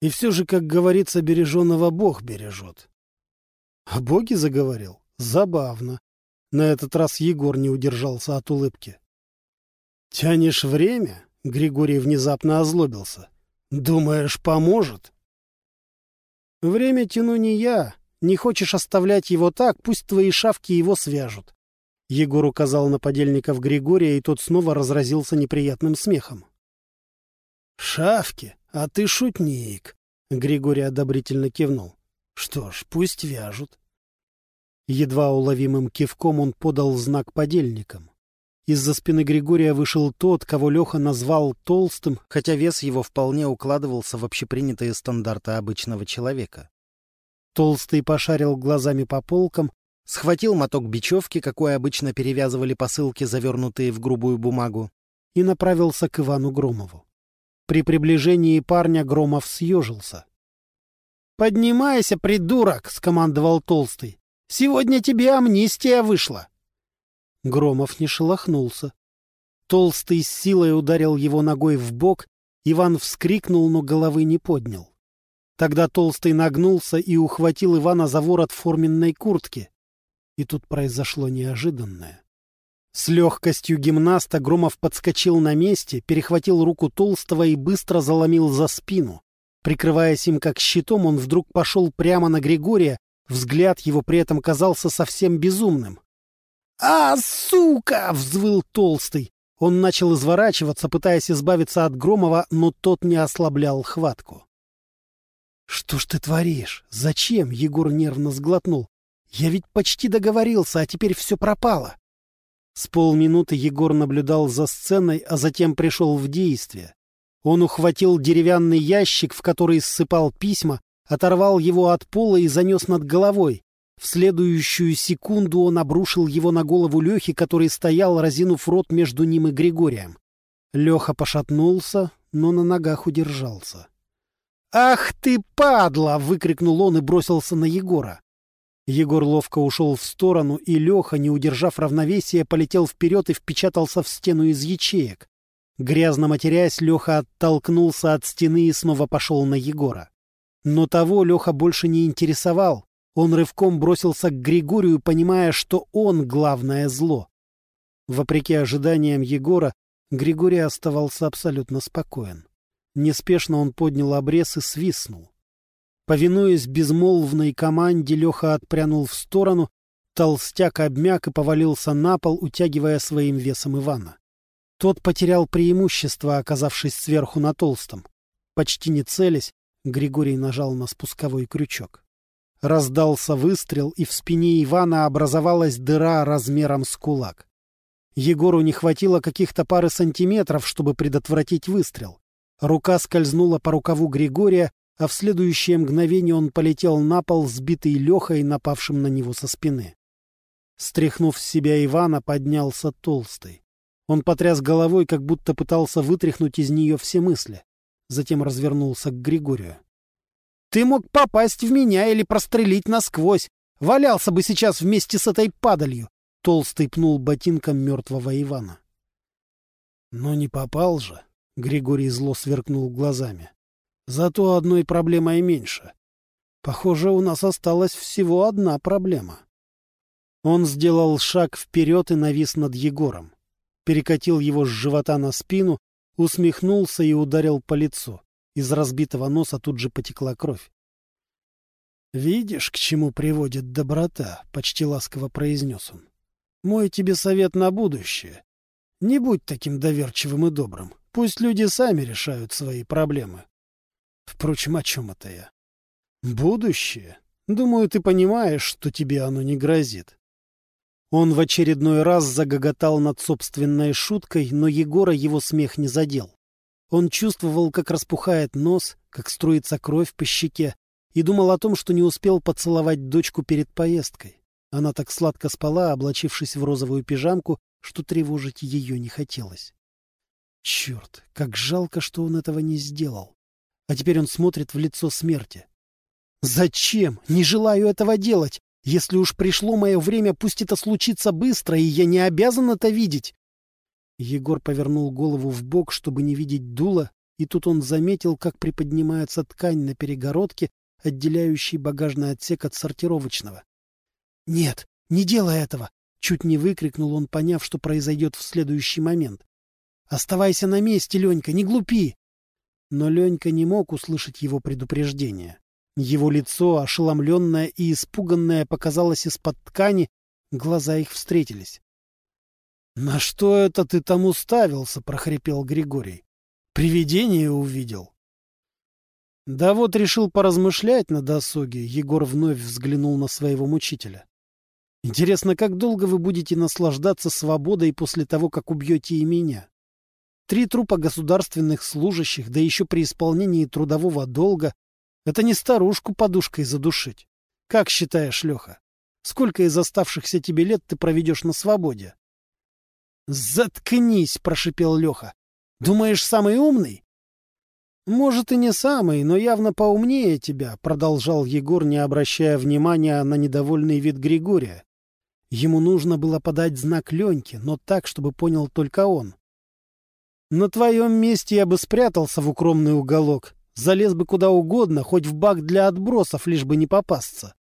«И все же, как говорится, береженого Бог бережет». «О Боге заговорил? Забавно». На этот раз Егор не удержался от улыбки. «Тянешь время?» — Григорий внезапно озлобился. «Думаешь, поможет?» Время тяну не я. Не хочешь оставлять его так, пусть твои шавки его свяжут. Егор указал на подельников Григория, и тот снова разразился неприятным смехом. «Шавки? А ты шутник!» Григорий одобрительно кивнул. «Что ж, пусть вяжут». Едва уловимым кивком он подал знак подельникам. Из-за спины Григория вышел тот, кого Леха назвал толстым, хотя вес его вполне укладывался в общепринятые стандарты обычного человека. Толстый пошарил глазами по полкам, схватил моток бечевки, какой обычно перевязывали посылки, завернутые в грубую бумагу, и направился к Ивану Громову. При приближении парня Громов съежился. «Поднимайся, придурок!» — скомандовал Толстый. «Сегодня тебе амнистия вышла!» Громов не шелохнулся. Толстый с силой ударил его ногой в бок. Иван вскрикнул, но головы не поднял. Тогда Толстый нагнулся и ухватил Ивана за ворот форменной куртки. И тут произошло неожиданное. С легкостью гимнаста Громов подскочил на месте, перехватил руку Толстого и быстро заломил за спину. Прикрываясь им как щитом, он вдруг пошел прямо на Григория, взгляд его при этом казался совсем безумным. «А, сука!» — взвыл Толстый. Он начал изворачиваться, пытаясь избавиться от Громова, но тот не ослаблял хватку. «Что ж ты творишь? Зачем?» — Егор нервно сглотнул. «Я ведь почти договорился, а теперь все пропало». С полминуты Егор наблюдал за сценой, а затем пришел в действие. Он ухватил деревянный ящик, в который ссыпал письма, оторвал его от пола и занес над головой. В следующую секунду он обрушил его на голову Лехи, который стоял, разинув рот между ним и Григорием. Леха пошатнулся, но на ногах удержался. «Ах ты, падла!» — выкрикнул он и бросился на Егора. Егор ловко ушел в сторону, и Леха, не удержав равновесия, полетел вперед и впечатался в стену из ячеек. Грязно матерясь, Леха оттолкнулся от стены и снова пошел на Егора. Но того Леха больше не интересовал. Он рывком бросился к Григорию, понимая, что он главное зло. Вопреки ожиданиям Егора, Григорий оставался абсолютно спокоен. Неспешно он поднял обрез и свистнул. Повинуясь безмолвной команде, Леха отпрянул в сторону, толстяк обмяк и повалился на пол, утягивая своим весом Ивана. Тот потерял преимущество, оказавшись сверху на толстом. Почти не целясь, Григорий нажал на спусковой крючок. Раздался выстрел, и в спине Ивана образовалась дыра размером с кулак. Егору не хватило каких-то пары сантиметров, чтобы предотвратить выстрел. Рука скользнула по рукаву Григория, а в следующее мгновение он полетел на пол, сбитый Лехой, напавшим на него со спины. Стряхнув с себя Ивана, поднялся толстый. Он потряс головой, как будто пытался вытряхнуть из нее все мысли. Затем развернулся к Григорию. «Ты мог попасть в меня или прострелить насквозь. Валялся бы сейчас вместе с этой падалью!» Толстый пнул ботинком мертвого Ивана. «Но не попал же!» — Григорий зло сверкнул глазами. Зато одной проблемой меньше. Похоже, у нас осталась всего одна проблема. Он сделал шаг вперед и навис над Егором. Перекатил его с живота на спину, усмехнулся и ударил по лицу. Из разбитого носа тут же потекла кровь. «Видишь, к чему приводит доброта?» — почти ласково произнес он. «Мой тебе совет на будущее. Не будь таким доверчивым и добрым. Пусть люди сами решают свои проблемы. Впрочем, о чем это я? Будущее? Думаю, ты понимаешь, что тебе оно не грозит. Он в очередной раз загоготал над собственной шуткой, но Егора его смех не задел. Он чувствовал, как распухает нос, как струится кровь по щеке, и думал о том, что не успел поцеловать дочку перед поездкой. Она так сладко спала, облачившись в розовую пижамку, что тревожить ее не хотелось. Черт, как жалко, что он этого не сделал а теперь он смотрит в лицо смерти. Зачем? Не желаю этого делать. Если уж пришло мое время, пусть это случится быстро, и я не обязан это видеть. Егор повернул голову в бок, чтобы не видеть дула, и тут он заметил, как приподнимается ткань на перегородке, отделяющей багажный отсек от сортировочного. «Нет, не делай этого!» — чуть не выкрикнул он, поняв, что произойдет в следующий момент. «Оставайся на месте, Ленька, не глупи!» Но Ленька не мог услышать его предупреждение. Его лицо, ошеломленное и испуганное, показалось из-под ткани, глаза их встретились. — На что это ты там уставился? — прохрипел Григорий. — Привидение увидел. Да вот решил поразмышлять на досуге, Егор вновь взглянул на своего мучителя. Интересно, как долго вы будете наслаждаться свободой после того, как убьете и меня? Три трупа государственных служащих, да еще при исполнении трудового долга. Это не старушку подушкой задушить. Как считаешь, Леха? Сколько из оставшихся тебе лет ты проведешь на свободе? «Заткнись!» — прошипел Леха. «Думаешь, самый умный?» «Может, и не самый, но явно поумнее тебя», — продолжал Егор, не обращая внимания на недовольный вид Григория. Ему нужно было подать знак Леньке, но так, чтобы понял только он. На твоем месте я бы спрятался в укромный уголок, залез бы куда угодно, хоть в бак для отбросов, лишь бы не попасться.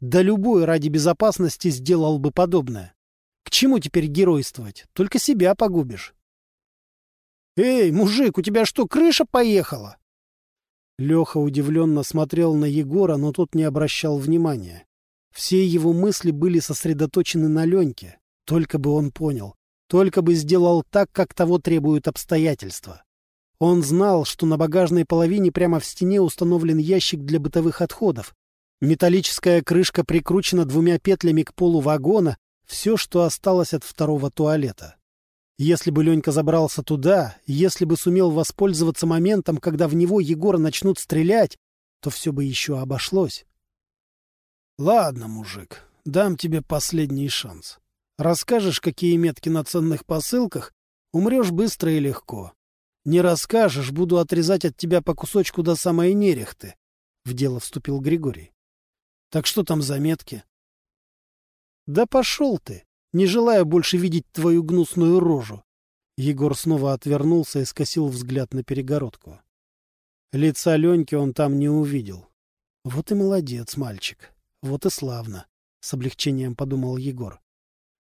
Да любой ради безопасности сделал бы подобное. Чему теперь геройствовать? Только себя погубишь. «Эй, мужик, у тебя что, крыша поехала?» Леха удивленно смотрел на Егора, но тот не обращал внимания. Все его мысли были сосредоточены на Леньке. Только бы он понял. Только бы сделал так, как того требуют обстоятельства. Он знал, что на багажной половине прямо в стене установлен ящик для бытовых отходов. Металлическая крышка прикручена двумя петлями к полу вагона, все, что осталось от второго туалета. Если бы Ленька забрался туда, если бы сумел воспользоваться моментом, когда в него Егора начнут стрелять, то все бы еще обошлось. — Ладно, мужик, дам тебе последний шанс. Расскажешь, какие метки на ценных посылках, умрешь быстро и легко. Не расскажешь, буду отрезать от тебя по кусочку до самой нерехты. В дело вступил Григорий. Так что там за метки? Да пошел ты, не желая больше видеть твою гнусную рожу. Егор снова отвернулся и скосил взгляд на перегородку. Лица Леньки он там не увидел. Вот и молодец, мальчик. Вот и славно, с облегчением подумал Егор.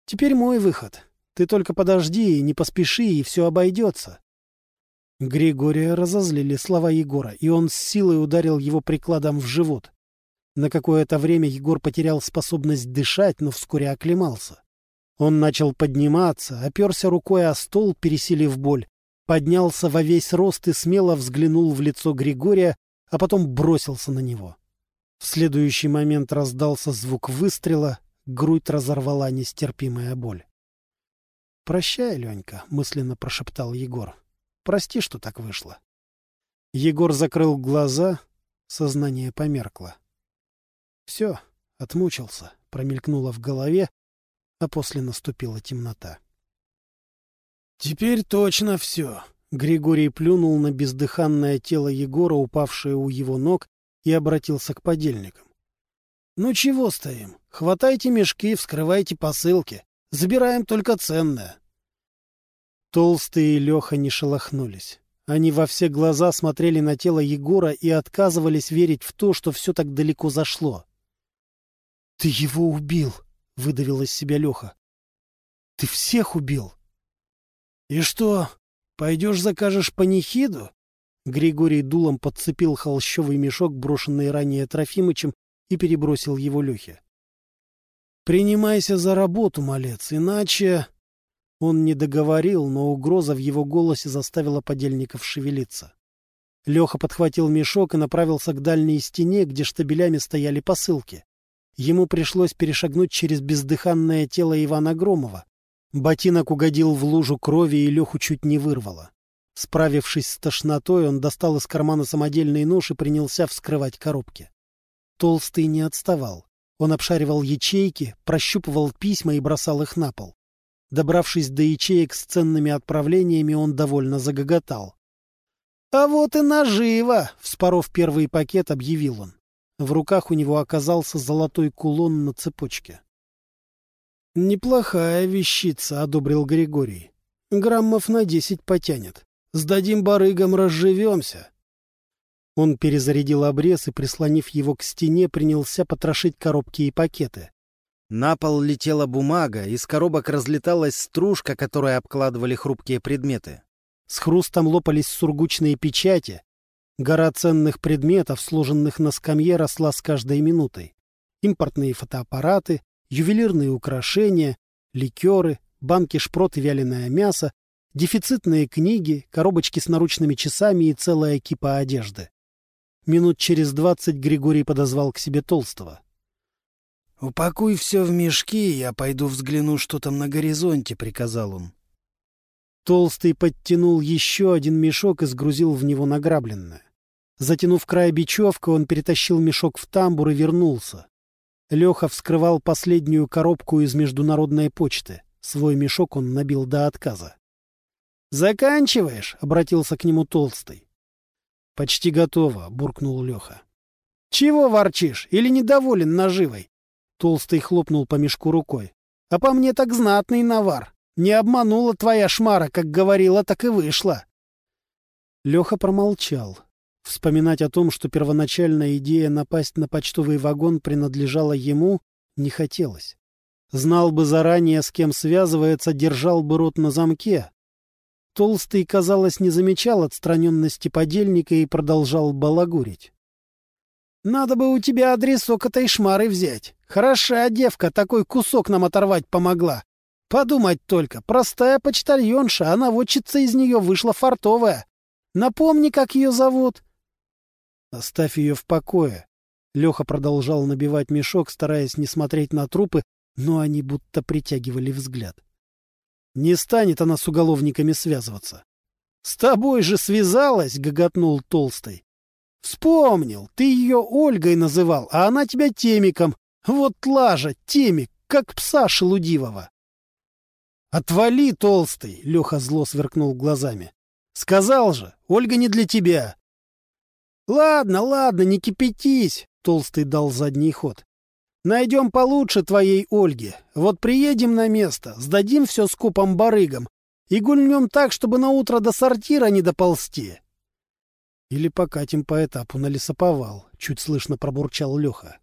Теперь мой выход. Ты только подожди, не поспеши, и все обойдется. Григория разозлили слова Егора, и он с силой ударил его прикладом в живот. На какое-то время Егор потерял способность дышать, но вскоре оклемался. Он начал подниматься, оперся рукой о стол, пересилив боль, поднялся во весь рост и смело взглянул в лицо Григория, а потом бросился на него. В следующий момент раздался звук выстрела, грудь разорвала нестерпимая боль. «Прощай, Ленька», — мысленно прошептал Егор. Прости, что так вышло. Егор закрыл глаза, сознание померкло. Все, отмучился, промелькнуло в голове, а после наступила темнота. «Теперь точно все!» Григорий плюнул на бездыханное тело Егора, упавшее у его ног, и обратился к подельникам. «Ну чего стоим? Хватайте мешки, вскрывайте посылки. Забираем только ценное. Толстые и Леха не шелохнулись. Они во все глаза смотрели на тело Егора и отказывались верить в то, что все так далеко зашло. — Ты его убил! — выдавил из себя Леха. — Ты всех убил! — И что, пойдешь закажешь панихиду? Григорий дулом подцепил холщовый мешок, брошенный ранее Трофимычем, и перебросил его Лехе. — Принимайся за работу, малец, иначе... Он не договорил, но угроза в его голосе заставила подельников шевелиться. Леха подхватил мешок и направился к дальней стене, где штабелями стояли посылки. Ему пришлось перешагнуть через бездыханное тело Ивана Громова. Ботинок угодил в лужу крови и Леху чуть не вырвало. Справившись с тошнотой, он достал из кармана самодельный нож и принялся вскрывать коробки. Толстый не отставал. Он обшаривал ячейки, прощупывал письма и бросал их на пол. Добравшись до ячеек с ценными отправлениями, он довольно загоготал. «А вот и наживо!» — вспоров первый пакет, объявил он. В руках у него оказался золотой кулон на цепочке. «Неплохая вещица», — одобрил Григорий. «Граммов на десять потянет. Сдадим барыгам, разживемся». Он перезарядил обрез и, прислонив его к стене, принялся потрошить коробки и пакеты. На пол летела бумага, из коробок разлеталась стружка, которой обкладывали хрупкие предметы. С хрустом лопались сургучные печати. Гора ценных предметов, сложенных на скамье, росла с каждой минутой. Импортные фотоаппараты, ювелирные украшения, ликеры, банки шпрот и вяленое мясо, дефицитные книги, коробочки с наручными часами и целая кипа одежды. Минут через двадцать Григорий подозвал к себе Толстого. «Упакуй все в мешки, я пойду взгляну, что там на горизонте», — приказал он. Толстый подтянул еще один мешок и сгрузил в него награбленное. Затянув край бечевка, он перетащил мешок в тамбур и вернулся. Леха вскрывал последнюю коробку из международной почты. Свой мешок он набил до отказа. «Заканчиваешь?» — обратился к нему Толстый. «Почти готово», — буркнул Леха. «Чего ворчишь? Или недоволен наживой? Толстый хлопнул по мешку рукой. — А по мне так знатный навар. Не обманула твоя шмара, как говорила, так и вышла. Леха промолчал. Вспоминать о том, что первоначальная идея напасть на почтовый вагон принадлежала ему, не хотелось. Знал бы заранее, с кем связывается, держал бы рот на замке. Толстый, казалось, не замечал отстраненности подельника и продолжал балагурить. Надо бы у тебя адресок этой шмары взять. Хороша девка, такой кусок нам оторвать помогла. Подумать только, простая почтальонша, а наводчица из нее вышла фартовая. Напомни, как ее зовут. Оставь ее в покое. Леха продолжал набивать мешок, стараясь не смотреть на трупы, но они будто притягивали взгляд. Не станет она с уголовниками связываться. — С тобой же связалась, — гоготнул Толстый. — Вспомнил, ты ее Ольгой называл, а она тебя Темиком. Вот лажа, Темик, как пса шелудивого. — Отвали, Толстый, — Леха зло сверкнул глазами. — Сказал же, Ольга не для тебя. — Ладно, ладно, не кипятись, — Толстый дал задний ход. Найдем получше твоей Ольги. Вот приедем на место, сдадим все скупом барыгам и гульнем так, чтобы на утро до сортира не доползти. Или покатим по этапу на лесоповал, чуть слышно пробурчал Леха.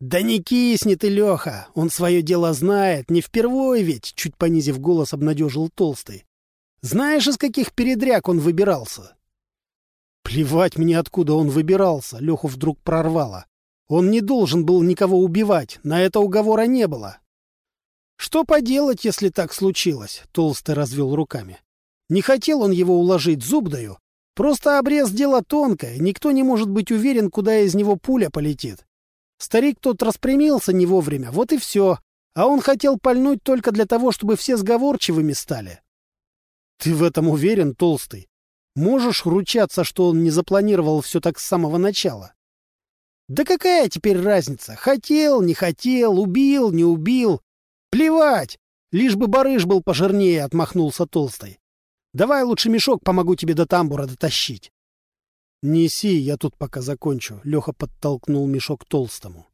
Да не кисни ты, Леха, он свое дело знает, не впервой ведь, чуть понизив голос, обнадежил Толстый. Знаешь, из каких передряг он выбирался? Плевать мне, откуда он выбирался, Леху вдруг прорвало. Он не должен был никого убивать, на это уговора не было. «Что поделать, если так случилось?» — Толстый развел руками. «Не хотел он его уложить, зуб даю. Просто обрез — дело тонкое, никто не может быть уверен, куда из него пуля полетит. Старик тот распрямился не вовремя, вот и все. А он хотел пальнуть только для того, чтобы все сговорчивыми стали». «Ты в этом уверен, Толстый? Можешь ручаться, что он не запланировал все так с самого начала?» Да какая теперь разница? Хотел, не хотел, убил, не убил. Плевать! Лишь бы барыш был пожирнее, отмахнулся толстой. Давай лучше мешок помогу тебе до тамбура дотащить. Неси, я тут пока закончу. Леха подтолкнул мешок толстому.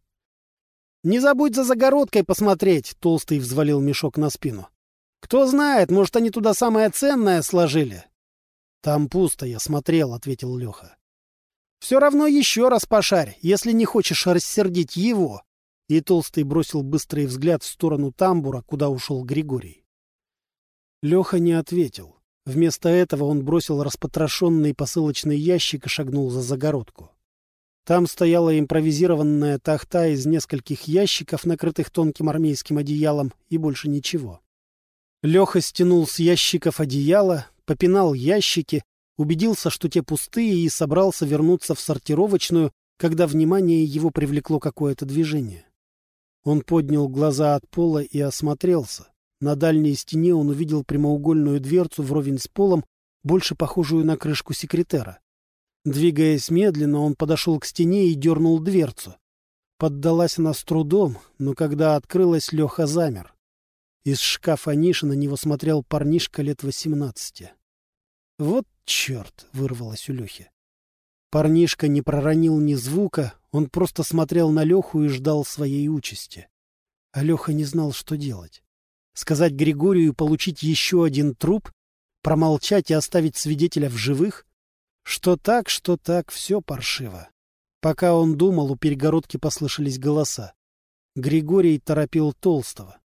Не забудь за загородкой посмотреть, толстый взвалил мешок на спину. Кто знает, может, они туда самое ценное сложили. Там пусто, я смотрел, ответил Леха. Все равно еще раз пошарь, если не хочешь рассердить его. И Толстый бросил быстрый взгляд в сторону тамбура, куда ушел Григорий. Леха не ответил. Вместо этого он бросил распотрошенный посылочный ящик и шагнул за загородку. Там стояла импровизированная тахта из нескольких ящиков, накрытых тонким армейским одеялом, и больше ничего. Леха стянул с ящиков одеяло, попинал ящики, убедился, что те пустые, и собрался вернуться в сортировочную, когда внимание его привлекло какое-то движение. Он поднял глаза от пола и осмотрелся. На дальней стене он увидел прямоугольную дверцу вровень с полом, больше похожую на крышку секретера. Двигаясь медленно, он подошел к стене и дернул дверцу. Поддалась она с трудом, но когда открылась, Леха замер. Из шкафа ниши на него смотрел парнишка лет восемнадцати. Вот черт! — вырвалось у Лехи. Парнишка не проронил ни звука, он просто смотрел на Леху и ждал своей участи. А Леха не знал, что делать. Сказать Григорию получить еще один труп? Промолчать и оставить свидетеля в живых? Что так, что так, все паршиво. Пока он думал, у перегородки послышались голоса. Григорий торопил Толстого.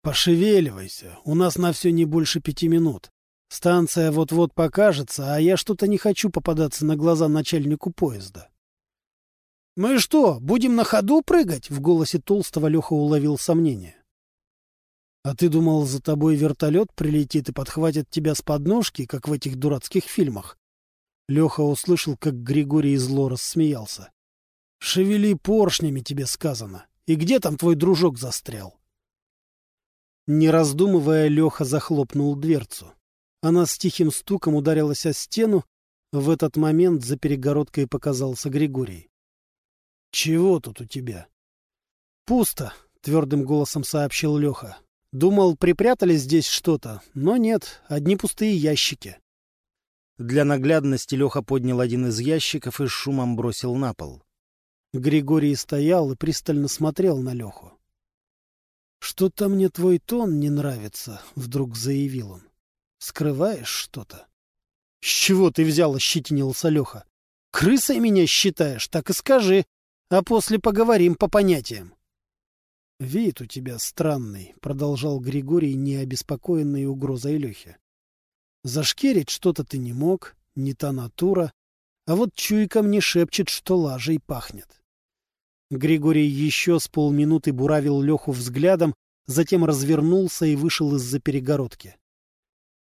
«Пошевеливайся, у нас на все не больше пяти минут. Станция вот-вот покажется, а я что-то не хочу попадаться на глаза начальнику поезда. «Мы что, будем на ходу прыгать?» — в голосе Толстого Леха уловил сомнение. «А ты думал, за тобой вертолет прилетит и подхватит тебя с подножки, как в этих дурацких фильмах?» Леха услышал, как Григорий зло рассмеялся. «Шевели поршнями, тебе сказано. И где там твой дружок застрял?» Не раздумывая, Леха захлопнул дверцу. Она с тихим стуком ударилась о стену. В этот момент за перегородкой показался Григорий. — Чего тут у тебя? — Пусто, — твердым голосом сообщил Леха. Думал, припрятали здесь что-то, но нет, одни пустые ящики. Для наглядности Леха поднял один из ящиков и шумом бросил на пол. Григорий стоял и пристально смотрел на Леху. — Что-то мне твой тон не нравится, — вдруг заявил он. Скрываешь что-то? — С чего ты взял, — ощетинился Леха. — Крысой меня считаешь, так и скажи, а после поговорим по понятиям. — Вид у тебя странный, — продолжал Григорий, не обеспокоенный угрозой Лехи. — Зашкерить что-то ты не мог, не та натура, а вот чуйка мне шепчет, что лажей пахнет. Григорий еще с полминуты буравил Леху взглядом, затем развернулся и вышел из-за перегородки.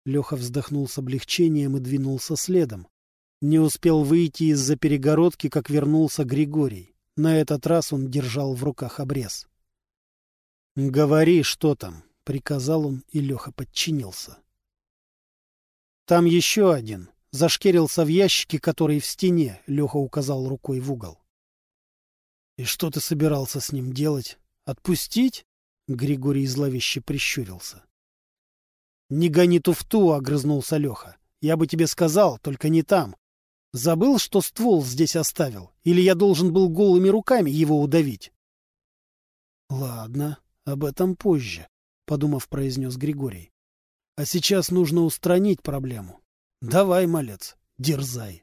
Леха вздохнул с облегчением и двинулся следом. Не успел выйти из-за перегородки, как вернулся Григорий. На этот раз он держал в руках обрез. «Говори, что там», — приказал он, и Леха подчинился. «Там еще один. Зашкерился в ящике, который в стене», — Леха указал рукой в угол. «И что ты собирался с ним делать? Отпустить?» — Григорий зловеще прищурился. «Не гони туфту», — огрызнулся Леха. «Я бы тебе сказал, только не там. Забыл, что ствол здесь оставил? Или я должен был голыми руками его удавить? — Ладно, об этом позже, — подумав, произнес Григорий. — А сейчас нужно устранить проблему. Давай, малец, дерзай.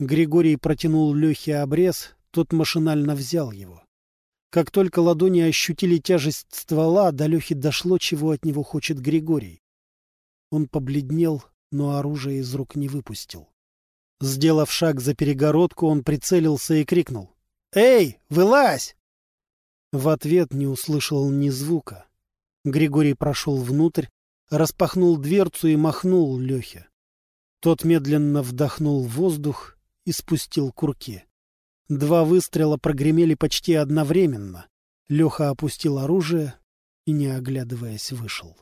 Григорий протянул Лехе обрез, тот машинально взял его. Как только ладони ощутили тяжесть ствола, до Лехи дошло, чего от него хочет Григорий. Он побледнел, но оружие из рук не выпустил. Сделав шаг за перегородку, он прицелился и крикнул. «Эй, вылазь!» В ответ не услышал ни звука. Григорий прошел внутрь, распахнул дверцу и махнул Лехе. Тот медленно вдохнул воздух и спустил курки. Два выстрела прогремели почти одновременно. Леха опустил оружие и, не оглядываясь, вышел.